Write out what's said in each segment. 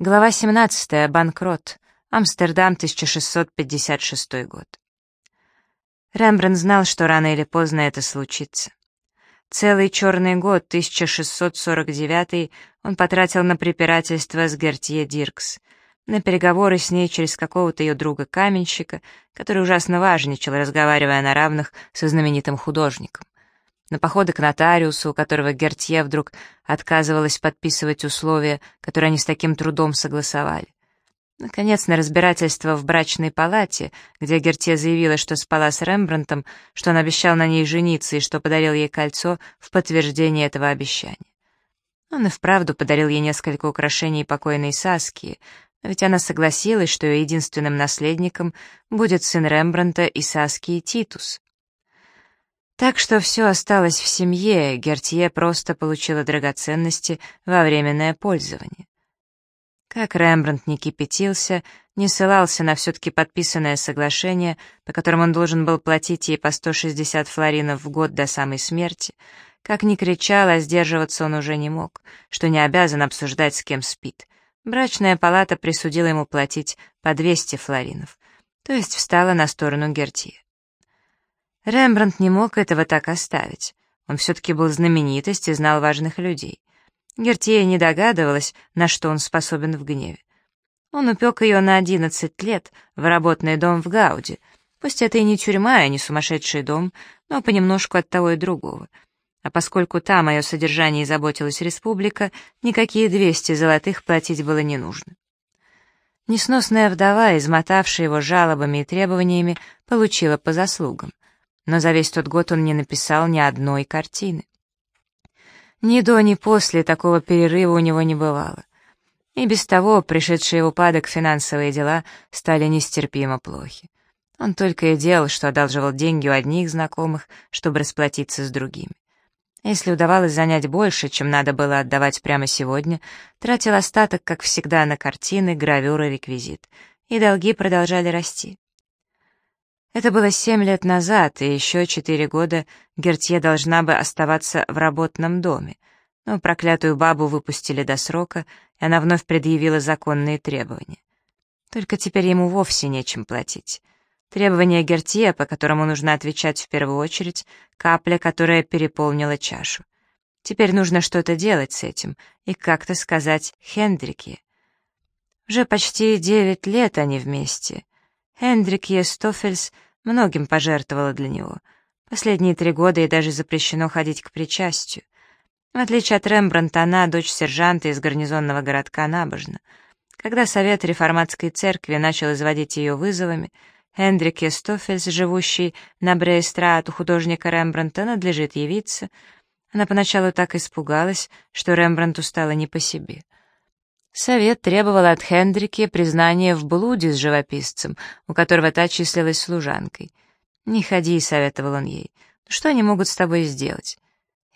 Глава 17. Банкрот. Амстердам, 1656 год. Рембрандт знал, что рано или поздно это случится. Целый черный год, 1649, он потратил на препирательство с Гертье Диркс, на переговоры с ней через какого-то ее друга-каменщика, который ужасно важничал, разговаривая на равных со знаменитым художником на походы к нотариусу, у которого Гертье вдруг отказывалась подписывать условия, которые они с таким трудом согласовали. Наконец, на разбирательство в брачной палате, где Гертье заявила, что спала с Рембрандтом, что он обещал на ней жениться и что подарил ей кольцо в подтверждение этого обещания. Он и вправду подарил ей несколько украшений покойной Саски, ведь она согласилась, что ее единственным наследником будет сын Рембрандта и Саски Титус. Так что все осталось в семье, Гертье просто получила драгоценности во временное пользование. Как Рембрандт не кипятился, не ссылался на все-таки подписанное соглашение, по которому он должен был платить ей по 160 флоринов в год до самой смерти, как ни кричал, а сдерживаться он уже не мог, что не обязан обсуждать, с кем спит. Брачная палата присудила ему платить по 200 флоринов, то есть встала на сторону Гертье. Рембрандт не мог этого так оставить. Он все-таки был знаменитость и знал важных людей. Гертье не догадывалась, на что он способен в гневе. Он упек ее на одиннадцать лет в работный дом в Гауде. Пусть это и не тюрьма, и не сумасшедший дом, но понемножку от того и другого. А поскольку там о ее содержании заботилась республика, никакие двести золотых платить было не нужно. Несносная вдова, измотавшая его жалобами и требованиями, получила по заслугам но за весь тот год он не написал ни одной картины. Ни до, ни после такого перерыва у него не бывало. И без того пришедшие в упадок финансовые дела стали нестерпимо плохи. Он только и делал, что одалживал деньги у одних знакомых, чтобы расплатиться с другими. Если удавалось занять больше, чем надо было отдавать прямо сегодня, тратил остаток, как всегда, на картины, гравюры, реквизит. И долги продолжали расти. Это было семь лет назад, и еще четыре года Гертье должна бы оставаться в работном доме. Но проклятую бабу выпустили до срока, и она вновь предъявила законные требования. Только теперь ему вовсе нечем платить. Требования Гертье, по которому нужно отвечать в первую очередь, капля, которая переполнила чашу. Теперь нужно что-то делать с этим и как-то сказать Хендрике. Уже почти девять лет они вместе. Хендрик Естофельс многим пожертвовала для него. Последние три года ей даже запрещено ходить к причастию. В отличие от Рембрандта, она дочь сержанта из гарнизонного городка набожна. Когда Совет реформатской церкви начал изводить ее вызовами, Хендрик Естофельс, живущий на Брейстрат у художника Рембрандта, надлежит явиться. Она поначалу так испугалась, что Рембрандту стало не по себе — Совет требовал от Хендрике признания в блуде с живописцем, у которого та числилась служанкой. «Не ходи», — советовал он ей. «Ну что они могут с тобой сделать?»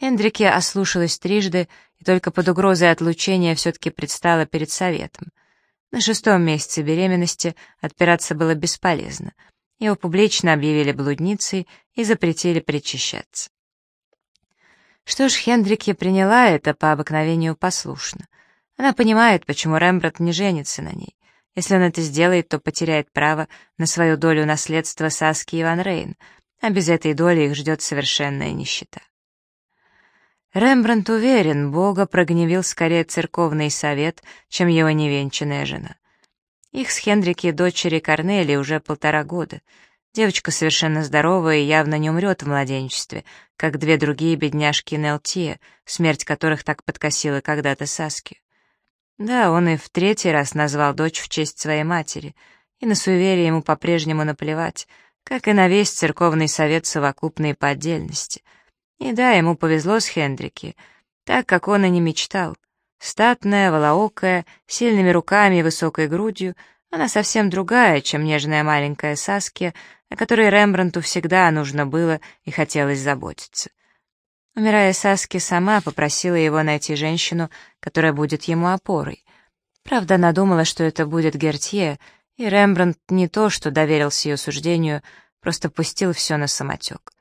Хендрике ослушалась трижды и только под угрозой отлучения все-таки предстала перед советом. На шестом месяце беременности отпираться было бесполезно. Его публично объявили блудницей и запретили причащаться. Что ж, Хендрике приняла это по обыкновению послушно. Она понимает, почему Рембрандт не женится на ней. Если он это сделает, то потеряет право на свою долю наследства Саски и Ван Рейн, а без этой доли их ждет совершенная нищета. Рембрандт уверен, Бога прогневил скорее церковный совет, чем его невенчанная жена. Их с Хендрики дочери Корнелии уже полтора года. Девочка совершенно здоровая и явно не умрет в младенчестве, как две другие бедняжки Нелтия, смерть которых так подкосила когда-то Саскию. Да, он и в третий раз назвал дочь в честь своей матери, и на суеверие ему по-прежнему наплевать, как и на весь церковный совет совокупный по отдельности. И да, ему повезло с Хендрике, так, как он и не мечтал. Статная, волоокая, сильными руками и высокой грудью, она совсем другая, чем нежная маленькая Саския, о которой Рембрандту всегда нужно было и хотелось заботиться. Умирая, Саски сама попросила его найти женщину, которая будет ему опорой. Правда, она думала, что это будет Гертье, и Рембрандт не то, что доверился ее суждению, просто пустил все на самотек.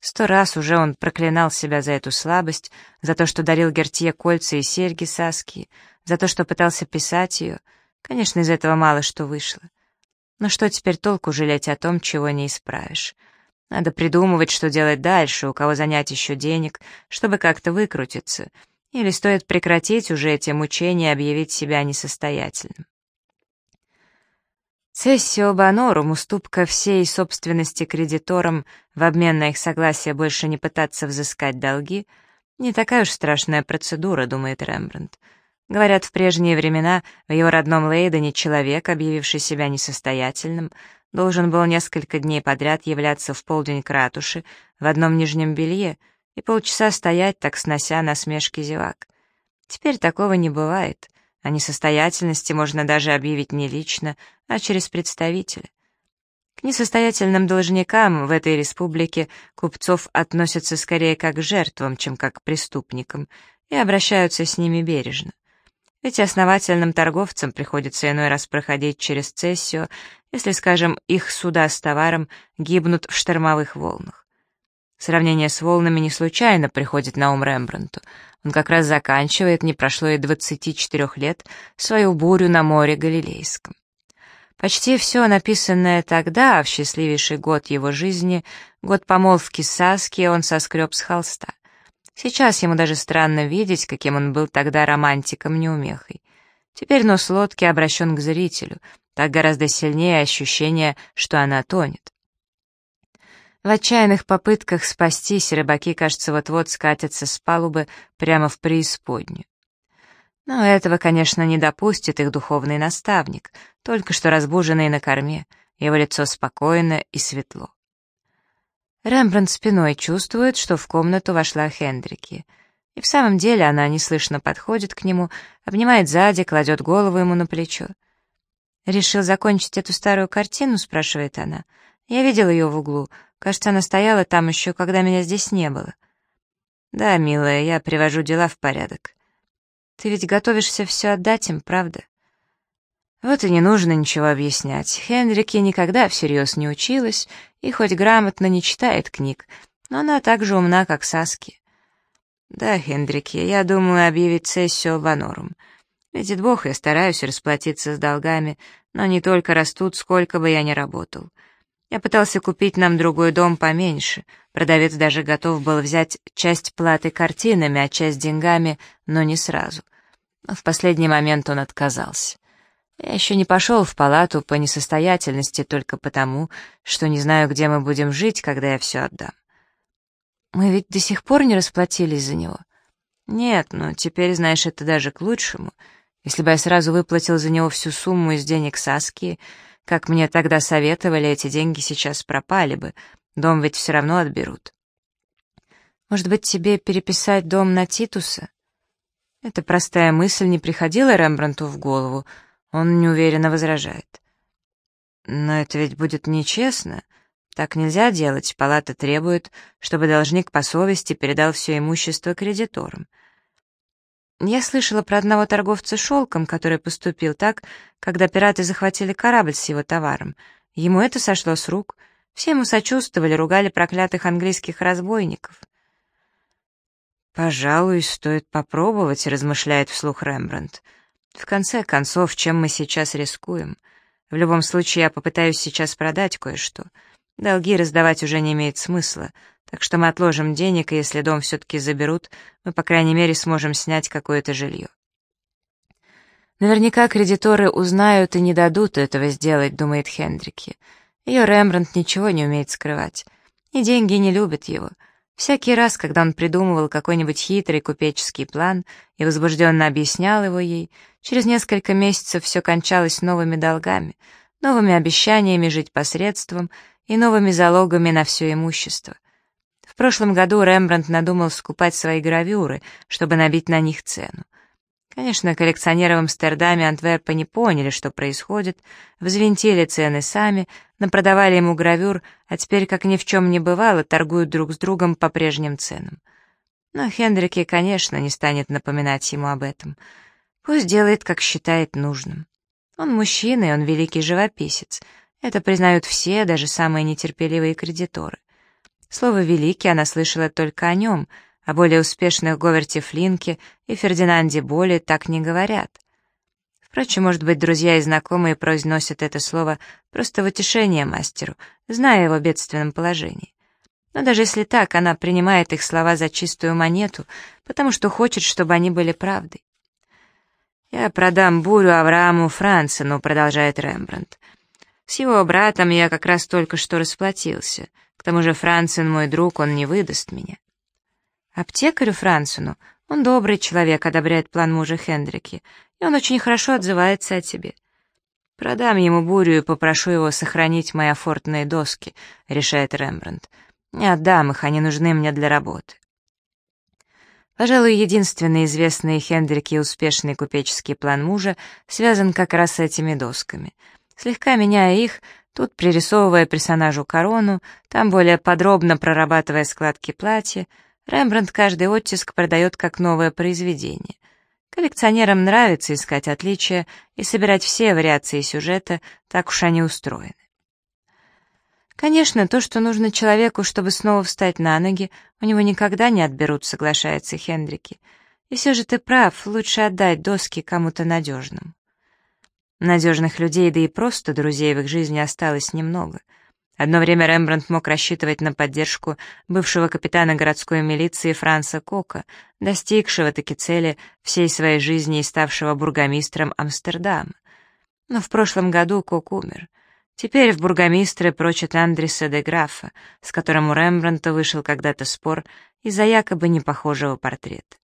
Сто раз уже он проклинал себя за эту слабость, за то, что дарил Гертье кольца и серьги Саски, за то, что пытался писать ее. Конечно, из этого мало что вышло. Но что теперь толку жалеть о том, чего не исправишь? Надо придумывать, что делать дальше, у кого занять еще денег, чтобы как-то выкрутиться. Или стоит прекратить уже эти мучения и объявить себя несостоятельным. Цессио Банорум, уступка всей собственности кредиторам в обмен на их согласие больше не пытаться взыскать долги, не такая уж страшная процедура, думает Рембрандт. Говорят, в прежние времена в его родном Лейдене человек, объявивший себя несостоятельным, должен был несколько дней подряд являться в полдень к ратуше в одном нижнем белье и полчаса стоять, так снося насмешки зевак. Теперь такого не бывает. О несостоятельности можно даже объявить не лично, а через представителя. К несостоятельным должникам в этой республике купцов относятся скорее как к жертвам, чем как к преступникам, и обращаются с ними бережно. Ведь основательным торговцам приходится иной раз проходить через цессию, если, скажем, их суда с товаром гибнут в штормовых волнах. Сравнение с волнами не случайно приходит на ум Рембрандту — он как раз заканчивает, не прошло и 24 лет, свою бурю на море Галилейском. Почти все написанное тогда, в счастливейший год его жизни, год помолвки Саски, он соскреб с холста. Сейчас ему даже странно видеть, каким он был тогда романтиком-неумехой. Теперь нос лодки обращен к зрителю, так гораздо сильнее ощущение, что она тонет. В отчаянных попытках спастись рыбаки, кажется, вот-вот скатятся с палубы прямо в преисподнюю. Но этого, конечно, не допустит их духовный наставник, только что разбуженный на корме, его лицо спокойно и светло. Рембрандт спиной чувствует, что в комнату вошла Хендрики. И в самом деле она неслышно подходит к нему, обнимает сзади, кладет голову ему на плечо. «Решил закончить эту старую картину?» — спрашивает она. «Я видел ее в углу. Кажется, она стояла там еще, когда меня здесь не было. Да, милая, я привожу дела в порядок. Ты ведь готовишься все отдать им, правда? Вот и не нужно ничего объяснять. Хенрике никогда всерьез не училась и хоть грамотно не читает книг, но она так же умна, как Саски. Да, Хендрике, я думаю объявить сессию Ванорум. Видит Бог, я стараюсь расплатиться с долгами, но не только растут, сколько бы я ни работал. Я пытался купить нам другой дом поменьше. Продавец даже готов был взять часть платы картинами, а часть деньгами, но не сразу. Но в последний момент он отказался. Я еще не пошел в палату по несостоятельности только потому, что не знаю, где мы будем жить, когда я все отдам. Мы ведь до сих пор не расплатились за него. Нет, но теперь, знаешь, это даже к лучшему. Если бы я сразу выплатил за него всю сумму из денег Саски, как мне тогда советовали, эти деньги сейчас пропали бы. Дом ведь все равно отберут. Может быть, тебе переписать дом на Титуса? Эта простая мысль не приходила Рембрандту в голову. Он неуверенно возражает. Но это ведь будет нечестно. Так нельзя делать. Палата требует, чтобы должник по совести передал все имущество кредиторам. Я слышала про одного торговца шелком, который поступил так, когда пираты захватили корабль с его товаром. Ему это сошло с рук. Все ему сочувствовали, ругали проклятых английских разбойников. «Пожалуй, стоит попробовать», — размышляет вслух Рембрандт. «В конце концов, чем мы сейчас рискуем? В любом случае, я попытаюсь сейчас продать кое-что. Долги раздавать уже не имеет смысла. Так что мы отложим денег, и если дом все-таки заберут, мы, по крайней мере, сможем снять какое-то жилье. Наверняка кредиторы узнают и не дадут этого сделать, думает Хендрики. Ее Рембрандт ничего не умеет скрывать. И деньги не любят его. Всякий раз, когда он придумывал какой-нибудь хитрый купеческий план и возбужденно объяснял его ей, через несколько месяцев все кончалось новыми долгами, новыми обещаниями жить посредством и новыми залогами на все имущество. В прошлом году Рембрандт надумал скупать свои гравюры, чтобы набить на них цену. Конечно, коллекционеры в Амстердаме и Антверпе не поняли, что происходит, взвинтили цены сами, напродавали ему гравюр, а теперь, как ни в чем не бывало, торгуют друг с другом по прежним ценам. Но Хендрике, конечно, не станет напоминать ему об этом. Пусть делает, как считает нужным. Он мужчина, и он великий живописец. Это признают все, даже самые нетерпеливые кредиторы. Слово «великий» она слышала только о нем, о более успешных Говерте Флинке и Фердинанде Боле так не говорят. Впрочем, может быть, друзья и знакомые произносят это слово просто в утешение мастеру, зная его бедственном положении. Но даже если так, она принимает их слова за чистую монету, потому что хочет, чтобы они были правдой. «Я продам бурю Аврааму Францину», — продолжает Рембрандт. «С его братом я как раз только что расплатился. К тому же Францин мой друг, он не выдаст меня». «Аптекарю Францину? Он добрый человек, одобряет план мужа Хендрики, и он очень хорошо отзывается о тебе. Продам ему бурю и попрошу его сохранить мои афортные доски», — решает Рембрандт. «Не отдам их, они нужны мне для работы». Пожалуй, единственный известный Хендрике успешный купеческий план мужа связан как раз с этими досками. Слегка меняя их, тут пририсовывая персонажу корону, там более подробно прорабатывая складки платья, Рембрандт каждый оттиск продает как новое произведение. Коллекционерам нравится искать отличия и собирать все вариации сюжета, так уж они устроены. Конечно, то, что нужно человеку, чтобы снова встать на ноги, у него никогда не отберут, соглашается Хендрики. И все же ты прав, лучше отдать доски кому-то надежному. Надежных людей, да и просто друзей в их жизни осталось немного. Одно время Рембрандт мог рассчитывать на поддержку бывшего капитана городской милиции Франца Кока, достигшего таки цели всей своей жизни и ставшего бургомистром Амстердама. Но в прошлом году Кок умер — Теперь в бургомистры прочат Андреса де Графа, с которым у Рембрандта вышел когда-то спор из-за якобы непохожего портрета.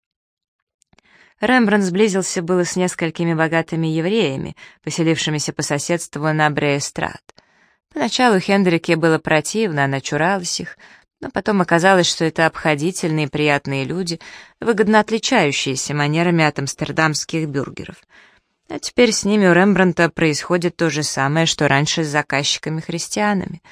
Рембрандт сблизился было с несколькими богатыми евреями, поселившимися по соседству на Бреестрат. Поначалу Хендрике было противно, она чуралась их, но потом оказалось, что это обходительные приятные люди, выгодно отличающиеся манерами от амстердамских бюргеров — а теперь с ними у Рембранта происходит то же самое, что раньше с заказчиками-христианами.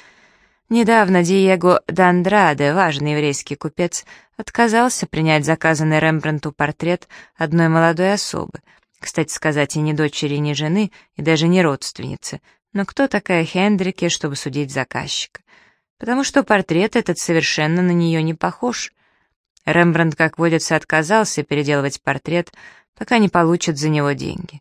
Недавно Диего Д'Андраде, важный еврейский купец, отказался принять заказанный Рембранту портрет одной молодой особы, кстати сказать, и не дочери, и не жены, и даже не родственницы. Но кто такая Хендрике, чтобы судить заказчика? Потому что портрет этот совершенно на нее не похож. Рембрандт, как водится, отказался переделывать портрет, пока не получит за него деньги.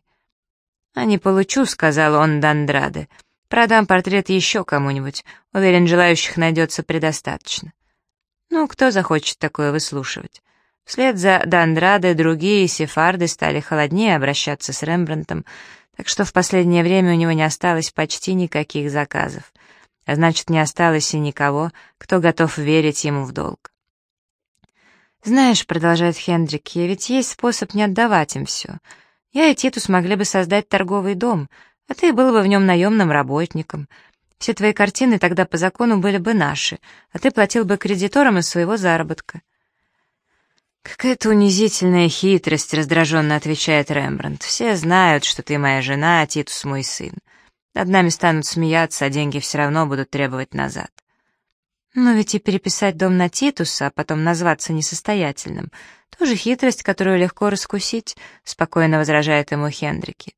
«А не получу», — сказал он Дандраде. «Продам портрет еще кому-нибудь. Уверен, желающих найдется предостаточно». Ну, кто захочет такое выслушивать? Вслед за Дандраде другие сефарды стали холоднее обращаться с Рембрандтом, так что в последнее время у него не осталось почти никаких заказов. А значит, не осталось и никого, кто готов верить ему в долг. «Знаешь», — продолжает Хендрик, — «ведь есть способ не отдавать им все». Я и Титус могли бы создать торговый дом, а ты был бы в нем наемным работником. Все твои картины тогда по закону были бы наши, а ты платил бы кредиторам из своего заработка». «Какая-то унизительная хитрость», — раздраженно отвечает Рембрандт. «Все знают, что ты моя жена, а Титус мой сын. Над нами станут смеяться, а деньги все равно будут требовать назад». Но ведь и переписать дом на Титуса, а потом назваться несостоятельным, тоже хитрость, которую легко раскусить, спокойно возражает ему Хендрики.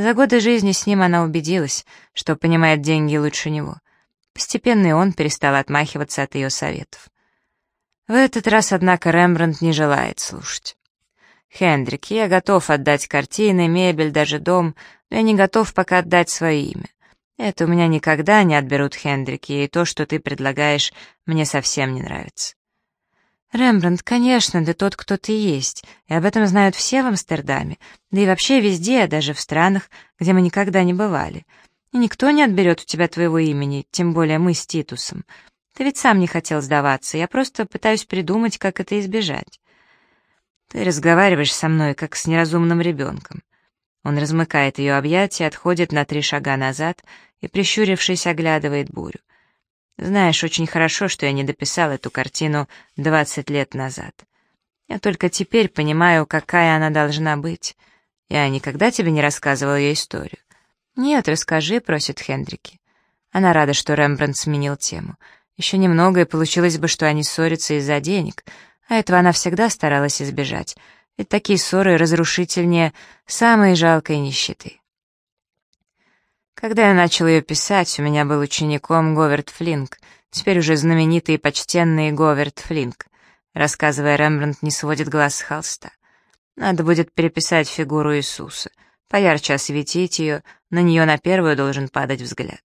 За годы жизни с ним она убедилась, что понимает деньги лучше него. Постепенно и он перестал отмахиваться от ее советов. В этот раз, однако, Рембрандт не желает слушать. «Хендрик, я готов отдать картины, мебель, даже дом, но я не готов пока отдать свое имя. Это у меня никогда не отберут Хендрики, и то, что ты предлагаешь, мне совсем не нравится. Рембрандт, конечно, да тот, кто ты есть, и об этом знают все в Амстердаме, да и вообще везде, даже в странах, где мы никогда не бывали. И никто не отберет у тебя твоего имени, тем более мы с Титусом. Ты ведь сам не хотел сдаваться, я просто пытаюсь придумать, как это избежать. Ты разговариваешь со мной, как с неразумным ребенком. Он размыкает ее объятия, отходит на три шага назад и, прищурившись, оглядывает бурю. Знаешь, очень хорошо, что я не дописал эту картину 20 лет назад. Я только теперь понимаю, какая она должна быть. Я никогда тебе не рассказывал ее историю. Нет, расскажи, просит Хендрики. Она рада, что Рембрандт сменил тему. Еще немного, и получилось бы, что они ссорятся из-за денег, а этого она всегда старалась избежать, ведь такие ссоры разрушительнее самой жалкой нищеты. Когда я начал ее писать, у меня был учеником Говард Флинк, теперь уже знаменитый и почтенный Говард Флинк. Рассказывая, Рембрандт не сводит глаз с холста. Надо будет переписать фигуру Иисуса, поярче осветить ее, на нее на первую должен падать взгляд.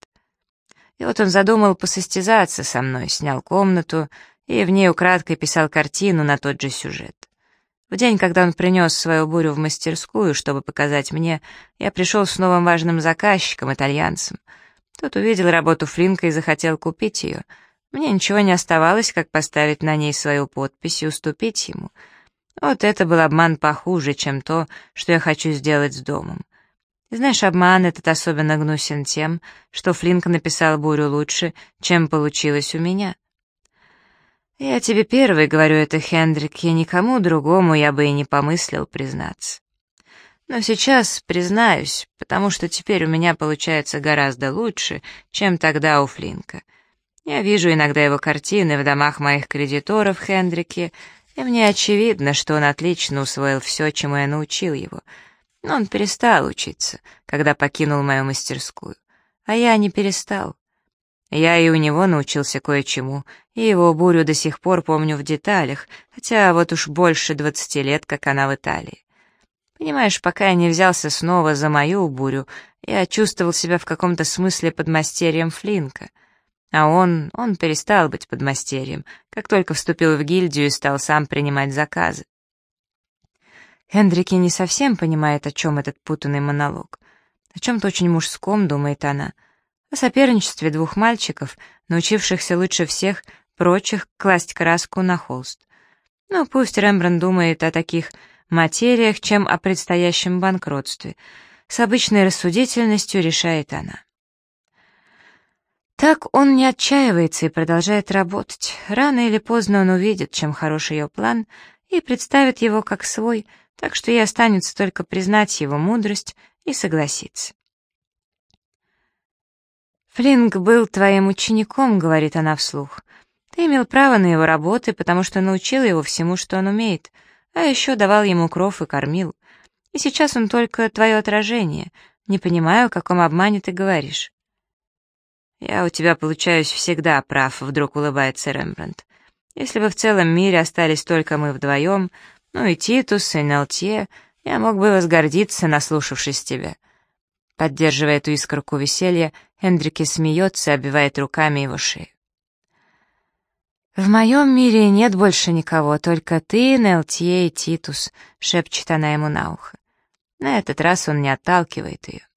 И вот он задумал посостязаться со мной, снял комнату и в ней украдкой писал картину на тот же сюжет. В день, когда он принес свою бурю в мастерскую, чтобы показать мне, я пришел с новым важным заказчиком, итальянцем. Тот увидел работу Флинка и захотел купить ее. Мне ничего не оставалось, как поставить на ней свою подпись и уступить ему. Вот это был обман похуже, чем то, что я хочу сделать с домом. И знаешь, обман этот особенно гнусен тем, что Флинк написал бурю лучше, чем получилось у меня. Я тебе первый говорю это, Хендрик, и никому другому я бы и не помыслил признаться. Но сейчас признаюсь, потому что теперь у меня получается гораздо лучше, чем тогда у Флинка. Я вижу иногда его картины в домах моих кредиторов Хендрике, и мне очевидно, что он отлично усвоил все, чему я научил его. Но он перестал учиться, когда покинул мою мастерскую. А я не перестал. Я и у него научился кое-чему, и его бурю до сих пор помню в деталях, хотя вот уж больше двадцати лет, как она в Италии. Понимаешь, пока я не взялся снова за мою бурю, я чувствовал себя в каком-то смысле подмастерьем Флинка. А он, он перестал быть подмастерьем, как только вступил в гильдию и стал сам принимать заказы. Хендрики не совсем понимает, о чем этот путанный монолог. О чем-то очень мужском, думает она — о соперничестве двух мальчиков, научившихся лучше всех прочих класть краску на холст. Ну, пусть Рембрандт думает о таких материях, чем о предстоящем банкротстве. С обычной рассудительностью решает она. Так он не отчаивается и продолжает работать. Рано или поздно он увидит, чем хорош ее план, и представит его как свой, так что ей останется только признать его мудрость и согласиться. «Флинг был твоим учеником», — говорит она вслух. «Ты имел право на его работы, потому что научил его всему, что он умеет, а еще давал ему кров и кормил. И сейчас он только твое отражение. Не понимаю, о каком обмане ты говоришь». «Я у тебя получаюсь всегда прав», — вдруг улыбается Рембрандт. «Если бы в целом мире остались только мы вдвоем, ну и Титус, и Нелтье, я мог бы возгордиться, наслушавшись тебя». Поддерживая эту искорку веселья, Хендрике смеется и обвивает руками его шею. «В моем мире нет больше никого, только ты, Нелтье и Титус», — шепчет она ему на ухо. На этот раз он не отталкивает ее.